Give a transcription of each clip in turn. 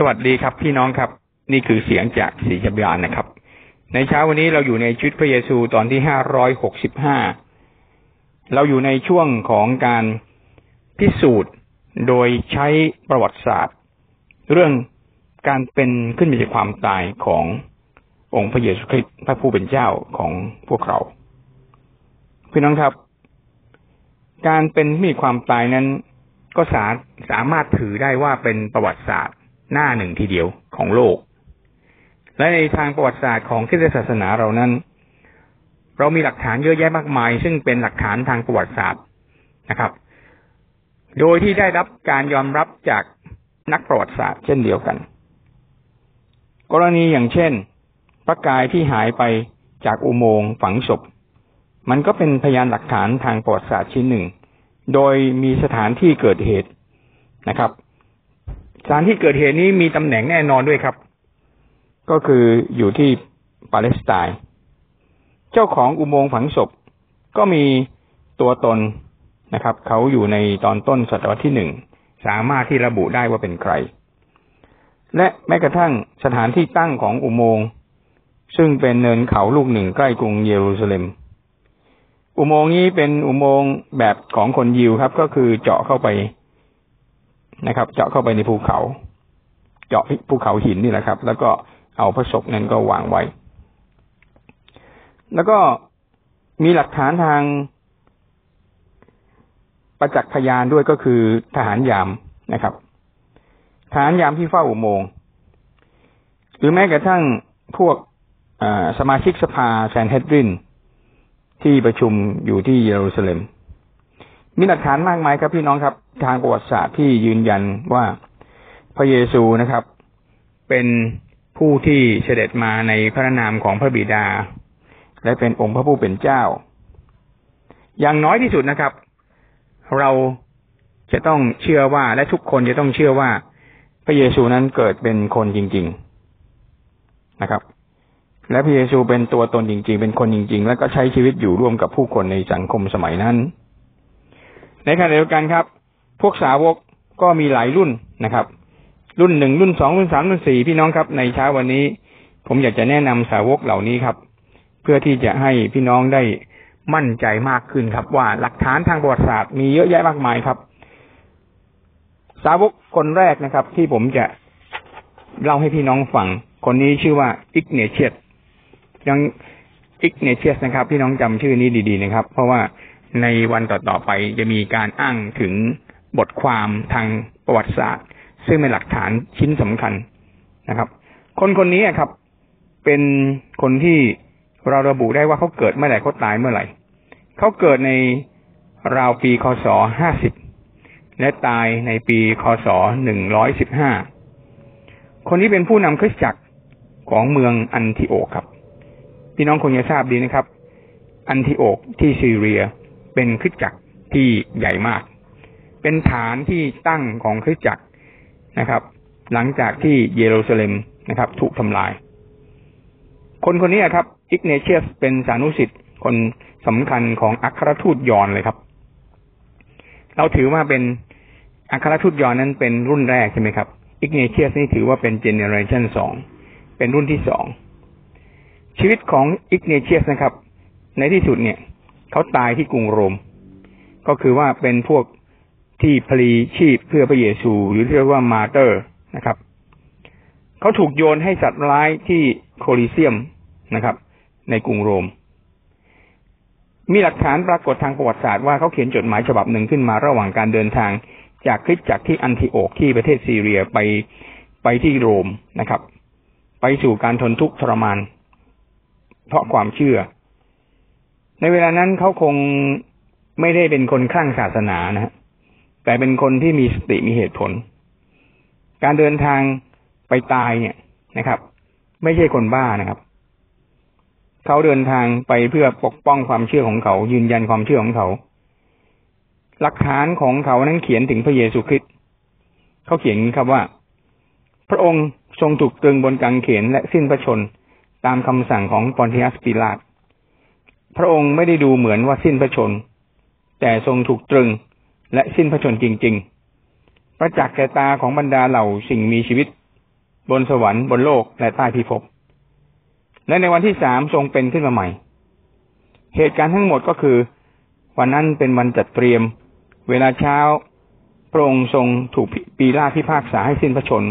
สวัสดีครับ พี่น้องครับ นี่คือเสียงจากสีจับยานนะครับ ในเช้าวันนี้เราอยู่ในชุดพระเยซูตอนที่ห้าร้อยหกสิบห้าเราอยู่ในช่วงของการพิสูจน์โดยใช้ประวัติศาสตร์ เรื่องการเป็นขึ้นมาจากความตายขององค์พระเยซูคริสต์พระผู้เป็นเจ้าของพวกเราพี่น้องครับ การเป็นมีความตายนั้น ก็สาสามารถถือได้ว่าเป็นประวัติศาสตร์ หน้าหนึ่งทีเดียวของโลก และในทางประวัติศาสตร์ของคริสตศาสนาเรานั้น เรามีหลักฐานเยอะแยะมากมาย ซึ่งเป็นหลักฐานทางประวัติศาสตร์นะครับ โดยที่ได้รับการยอมรับจากนักประวัติศาสตร์เช่นเดียวกัน กรณีอย่างเช่น พระกายที่หายไปจากอุโมงค์ฝังศพ มันก็เป็นพยานหลักฐานทางประวัติศาสตร์ชิ้นหนึ่ง โดยมีสถานที่เกิดเหตุนะครับ สถานที่เกิดเหตุนี้มีตำแหน่งแน่นอนด้วยครับ ก็คืออยู่ที่ปาเลสไตน์เจ้าของอุโมงค์ฝังศพ ก็มีตัวตนนะครับ เขาอยู่ในตอนต้นศตวรรษที่หนึ่งสามารถที่ระบุได้ว่าเป็นใคร และแม้กระทั่งสถานที่ตั้งของอุโมงค์ซึ่งเป็นเนินเขาลูกหนึ่งใกล้กรุงเยรูซาเล็ม อุโมงค์นี้เป็นอุโมงค์แบบของคนยิวครับ ก็คือเจาะเข้าไป นะครับ เจาะเข้าไปในภูเขา เจาะภูเขาหินนี่แหละครับ แล้วก็เอาพระศพนั้นก็วางไว้ แล้วก็มีหลักฐานทางประจักษ์พยานด้วยก็คือทหารยามนะครับ ทหารยามที่เฝ้าอุโมงค์หรือแม้กระทั่งพวกสมาชิกสภาแซนเฮดรินที่ประชุมอยู่ที่เยรูซาเล็ม มีหลักฐานมากมายครับพี่น้องครับ ทางประวัติศาสตร์ที่ยืนยันว่าพระเยซูนะครับ เป็นผู้ที่เสด็จมาในพระนามของพระบิดา และเป็นองค์พระผู้เป็นเจ้า อย่างน้อยที่สุดนะครับ เราจะต้องเชื่อว่าและทุกคนจะต้องเชื่อว่า พระเยซูนั้นเกิดเป็นคนจริง ๆนะครับ และพระเยซูเป็นตัวตนจริง ๆ เป็นคนจริง ๆ และก็ใช้ชีวิตอยู่ร่วมกับผู้คนในสังคมสมัยนั้น ในขณะเดียวกันครับ พวกสาวกก็มีหลายรุ่นนะครับ รุ่นหนึ่งรุ่นสองรุ่นสามรุ่นสี่พี่น้องครับ ในเช้าวันนี้ ผมอยากจะแนะนำสาวกเหล่านี้ครับ เพื่อที่จะให้พี่น้องได้มั่นใจมากขึ้นครับ ว่าหลักฐานทางประวัติศาสตร์มีเยอะแยะมากมายครับ สาวกคนแรกนะครับ ที่ผมจะเล่าให้พี่น้องฟังคนนี้ชื่อว่าอิกเนเชียสยังอิกเนเชียสนะครับ พี่น้องจำชื่อนี้ดี ๆ นะครับ เพราะว่า ในวันต่อๆไปจะมีการอ้างถึงบทความทางประวัติศาสตร์ ซึ่งเป็นหลักฐานชิ้นสำคัญนะครับ คนคนนี้ครับ เป็นคนที่เราระบุได้ว่าเขาเกิดเมื่อไหร่เขาตายเมื่อไหร่เขาเกิดในราวปีคศห้าสิบและตายในปีคศหนึ่งร้อยสิบห้าคนนี้เป็นผู้นำคริสตจักรของเมืองอันทิโอกครับ พี่น้องคงจะทราบดีนะครับ อันทิโอกที่ซีเรีย เป็นคริสตจักรที่ใหญ่มาก เป็นฐานที่ตั้งของคริสตจักรนะครับ หลังจากที่เยรูซาเล็มนะครับ ถูกทำลาย คนคนนี้ครับอิกเนเชียสเป็นสานุศิษย์คนสำคัญของอัครทูตยอห์นเลยครับ เราถือว่าเป็นอัครทูตยอห์นนั้นเป็นรุ่นแรกใช่ไหมครับอิกเนเชียสนี่ถือว่าเป็น generation สองเป็นรุ่นที่สองชีวิตของอิกเนเชียสนะครับ ในที่สุดเนี่ย เขาตายที่กรุงโรม ก็คือว่าเป็นพวกที่พลีชีพเพื่อพระเยซู หรือเรียกว่า martyr นะครับ เขาถูกโยนให้สัตว์ร้ายที่โคลิเซียมนะครับ ในกรุงโรม มีหลักฐานปรากฏทางประวัติศาสตร์ว่าเขาเขียนจดหมายฉบับหนึ่งขึ้นมาระหว่างการเดินทางจากคริสตจักรที่อันทิโอกที่ประเทศซีเรียไปไปที่โรมนะครับ ไปสู่การทนทุกข์ทรมาน เพราะความเชื่อ ในเวลานั้นเขาคงไม่ได้เป็นคนคลั่งศาสนานะฮะแต่เป็นคนที่มีสติมีเหตุผล การเดินทางไปตายเนี่ยนะครับ ไม่ใช่คนบ้านะครับเขาเดินทางไปเพื่อปกป้องความเชื่อของเขา ยืนยันความเชื่อของเขาหลักฐานของเขานั้นเขียนถึงพระเยซูคริสต์เขาเขียนครับว่า พระองค์ทรงถูกตรึงบนกางเขนและสิ้นพระชนตามคำสั่งของปอนติอัสปิลาต พระองค์ไม่ได้ดูเหมือนว่าสิ้นพระชน แต่ทรงถูกตรึงและสิ้นพระชนจริง ๆ ประจักษ์แก่ตาของบรรดาเหล่าสิ่งมีชีวิต บนสวรรค์บนโลกและใต้พิภพ และในวันที่สามทรงเป็นขึ้นมาใหม่ เหตุการณ์ทั้งหมดก็คือ วันนั้นเป็นวันจัดเตรียม เวลาเช้า พระองค์ทรงถูกปีลาตพิพากษาให้สิ้นพระชนม์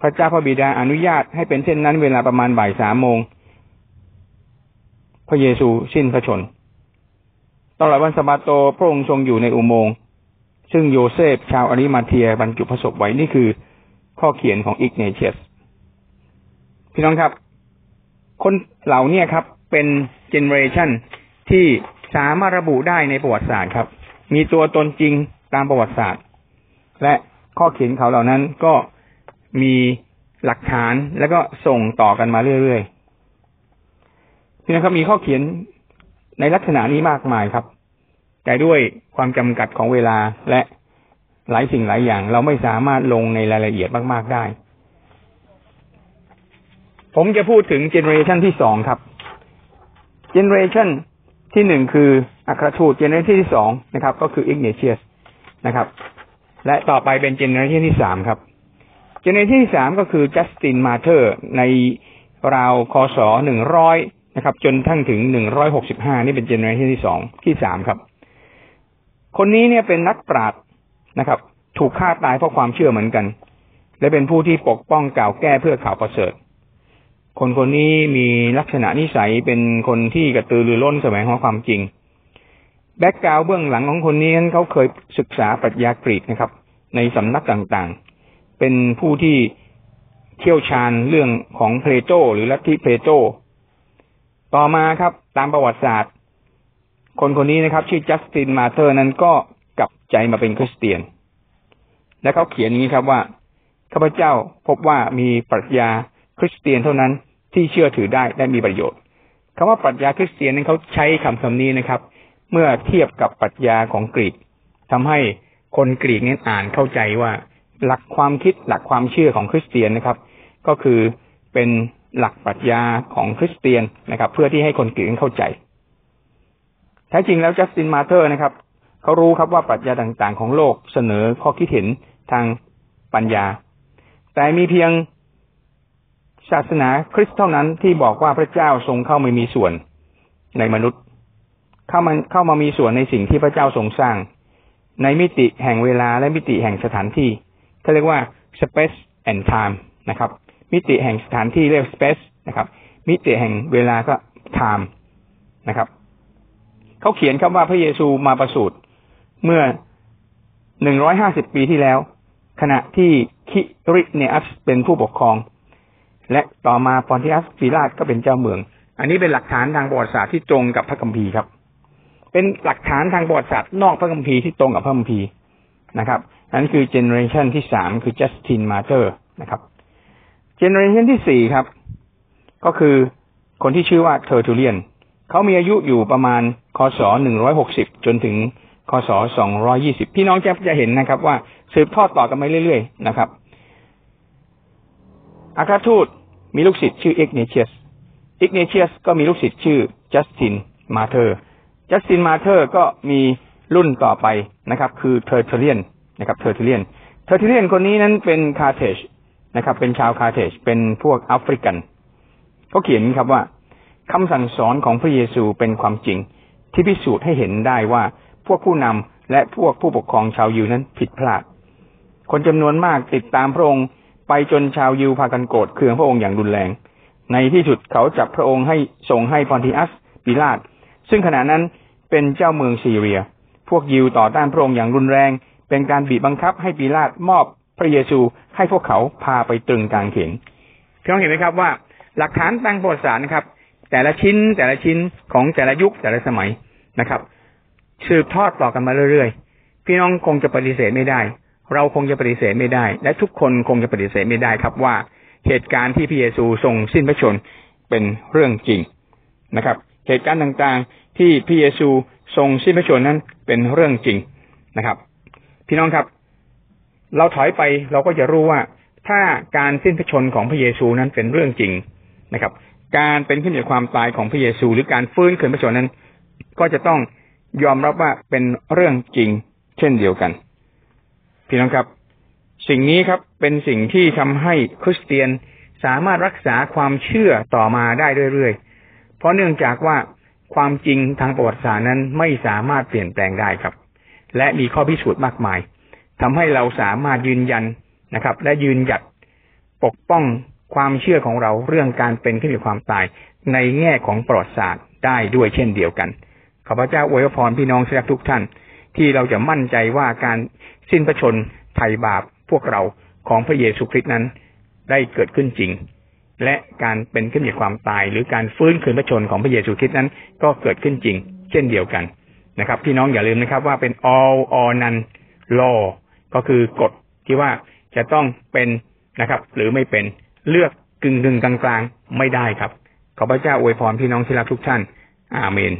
พระเจ้าพระบิดาอนุญาตให้เป็นเช่นนั้นเวลาประมาณบ่ายสามโมง พระเยซูสิ้นพระชนม์ ตลอดวันสบาโตพระองค์ทรงอยู่ในอุโมงค์ ซึ่งโยเซฟชาวอาริมาเทียบรรจุพระศพไว้นี่คือข้อเขียนของอิกเนเชียส พี่น้องครับ คนเหล่านี้ครับ เป็นเจเนเรชันที่สามารถระบุได้ในประวัติศาสตร์ครับ มีตัวตนจริงตามประวัติศาสตร์ และข้อเขียนเขาเหล่านั้นก็มีหลักฐานแล้วก็ส่งต่อกันมาเรื่อยๆ พี่น้องครับมีข้อเขียนในลักษณะนี้มากมายครับ แต่ด้วยความจำกัดของเวลาและหลายสิ่งหลายอย่าง เราไม่สามารถลงในรายละเอียดมาก ๆได้ ผมจะพูดถึง generation ที่สองครับ generation ที่หนึ่งคืออัครทูต generation ที่สองนะครับ ก็คืออิกเนเชียสนะครับ และต่อไปเป็น generation ที่สามครับ generation ที่สามก็คือ Justin Martyr ในราวคศหนึ่งร้อย นะครับ จนทั้งถึงหนึ่งร้อยหกสิบห้านี่เป็น generation ที่สองที่สามครับ คนนี้เนี่ยเป็นนักปราชญ์นะครับ ถูกฆ่าตายเพราะความเชื่อเหมือนกัน และเป็นผู้ที่ปกป้องกล่าวแก้เพื่อข่าวประเสริฐ คนคนนี้มีลักษณะนิสัยเป็นคนที่กระตือรือร้นแสวงหาความจริง background เบื้องหลังของคนนี้นั้นเขาเคยศึกษาปรัชญากรีกนะครับ ในสำนักต่างๆ เป็นผู้ที่เชี่ยวชาญเรื่องของเพลโตหรือลัทธิเพลโต ต่อมาครับ ตามประวัติศาสตร์ คนคนนี้นะครับ ชื่อ Justin Martyr นั้นก็กลับใจมาเป็นคริสเตียน และเขาเขียนอย่างนี้ครับว่าข้าพเจ้าพบว่ามีปรัชญาคริสเตียนเท่านั้นที่เชื่อถือได้และมีประโยชน์คำว่าปรัชญาคริสเตียนนั้นเขาใช้คำคำนี้นะครับ เมื่อเทียบกับปรัชญาของกรีกทำให้คนกรีกนั้นอ่านเข้าใจว่า หลักความคิดหลักความเชื่อของคริสเตียนนะครับ ก็คือเป็น หลักปรัชญาของคริสเตียนนะครับ เพื่อที่ให้คนกรีกเข้าใจแท้จริงแล้วจัสตินมาเธอร์นะครับเขารู้ครับว่าปรัชญาต่างๆ ของโลกเสนอข้อคิดเห็นทางปัญญา แต่มีเพียงศาสนาคริสต์เท่านั้นที่บอกว่าพระเจ้าทรงเข้ามามีส่วนในมนุษย์ เข้ามาเข้ามามีส่วนในสิ่งที่พระเจ้าทรงสร้าง ในมิติแห่งเวลาและมิติแห่งสถานที่เขาเรียกว่า space and time นะครับ มิติแห่งสถานที่เรียก space นะครับ มิติแห่งเวลาก็ time นะครับ เขาเขียนครับว่าพระเยซูมาประสูติเมื่อหนึ่งร้อยห้าสิบปีที่แล้ว ขณะที่คิริเนอัสเป็นผู้ปกครอง และต่อมาปอนติอัสปีลาตก็เป็นเจ้าเมือง อันนี้เป็นหลักฐานทางประวัติศาสตร์ที่ตรงกับพระคัมภีร์ครับ เป็นหลักฐานทางประวัติศาสตร์นอกพระคัมภีร์ที่ตรงกับพระคัมภีร์นะครับนั่นคือ generation ที่สามคือ Justin Martyrนะครับ generation ที่สี่ครับ ก็คือคนที่ชื่อว่าเทอร์ทูเลียนเขามีอายุอยู่ประมาณคศหนึ่งร้อยหกสิบจนถึงคศสองร้อยยี่สิบพี่น้องจะจะเห็นนะครับว่าสืบทอดต่อกันมาเรื่อยๆนะครับอัครทูตมีลูกศิษย์ชื่ออิกเนเชียสอิกเนเชียสก็มีลูกศิษย์ชื่อ Justin Martyr Justin Martyr ก็มีรุ่นต่อไปนะครับ คือเทอร์เทเลียนนะครับเทอร์เทเลียนเทอร์เทเลียนคนนี้นั้นเป็นคาร์เธจ นะครับ เป็นชาวคาร์เธจเป็นพวกแอฟริกันเขาเขียนครับว่าคำสั่งสอนของพระเยซูเป็นความจริง ที่พิสูจน์ให้เห็นได้ว่าพวกผู้นำและพวกผู้ปกครองชาวยิวนั้นผิดพลาด คนจำนวนมากติดตามพระองค์ไปจนชาวยิวพากันโกรธเคืองพระองค์อย่างรุนแรง ในที่สุดเขาจับพระองค์ให้ส่งให้ปอนติอัสปิลาต ซึ่งขณะนั้นเป็นเจ้าเมืองซีเรีย พวกยิวต่อต้านพระองค์อย่างรุนแรง เป็นการบีบบังคับให้ปิลาตมอบ พระเยซูให้พวกเขาพาไปตรึงกลางเขนพี่น้องเห็นไหมครับว่า หลักฐานทางประวัติศาสตร์นะครับ แต่ละชิ้นแต่ละชิ้นของแต่ละยุคแต่ละสมัยนะครับสืบทอดต่อกันมาเรื่อยๆ พี่น้องคงจะปฏิเสธไม่ได้ เราคงจะปฏิเสธไม่ได้ และทุกคนคงจะปฏิเสธไม่ได้ครับว่าเหตุการณ์ที่พระเยซูทรงสิ้นพระชนเป็นเรื่องจริงนะครับ เหตุการณ์ต่างๆที่พระเยซูทรงสิ้นพระชนนั้นเป็นเรื่องจริงนะครับ พี่น้องครับ เราถอยไปเราก็จะรู้ว่า ถ้าการสิ้นพระชนของพระเยซูนั้นเป็นเรื่องจริงนะครับ การเป็นขึ้นจากความตายของพระเยซู หรือการฟื้นคืนพระชนนั้น ก็จะต้องยอมรับว่าเป็นเรื่องจริง เช่นเดียวกันพี่น้องครับ สิ่งนี้ครับเป็นสิ่งที่ทำให้คริสเตียนสามารถรักษาความเชื่อต่อมาได้เรื่อยๆ เพราะเนื่องจากว่าความจริงทางประวัติศาสตร์นั้นไม่สามารถเปลี่ยนแปลงได้ครับ และมีข้อพิสูจน์มากมาย ทำให้เราสามารถยืนยันนะครับ และยืนหยัดปกป้องความเชื่อของเราเรื่องการเป็นขึ้นจากความตายในแง่ของประวัติศาสตร์ได้ด้วยเช่นเดียวกันข้าพเจ้าอวยพรพี่น้องทุกท่าน ที่เราจะมั่นใจว่าการสิ้นพระชนไถ่บาปพวกเราของพระเยซูคริสต์นั้น ได้เกิดขึ้นจริง และการเป็นขึ้นจากความตาย หรือการฟื้นคืนพระชนของพระเยซูคริสต์นั้น ก็เกิดขึ้นจริง เช่นเดียวกันนะครับ พี่น้องอย่าลืมนะครับว่าเป็น all or none law ก็คือกฎที่ว่าจะต้องเป็นนะครับ หรือไม่เป็นเลือกกึ่งกึ่งกลางๆไม่ได้ครับ ขอพระเจ้าอวยพรพี่น้องที่รักทุกท่าน อาเมน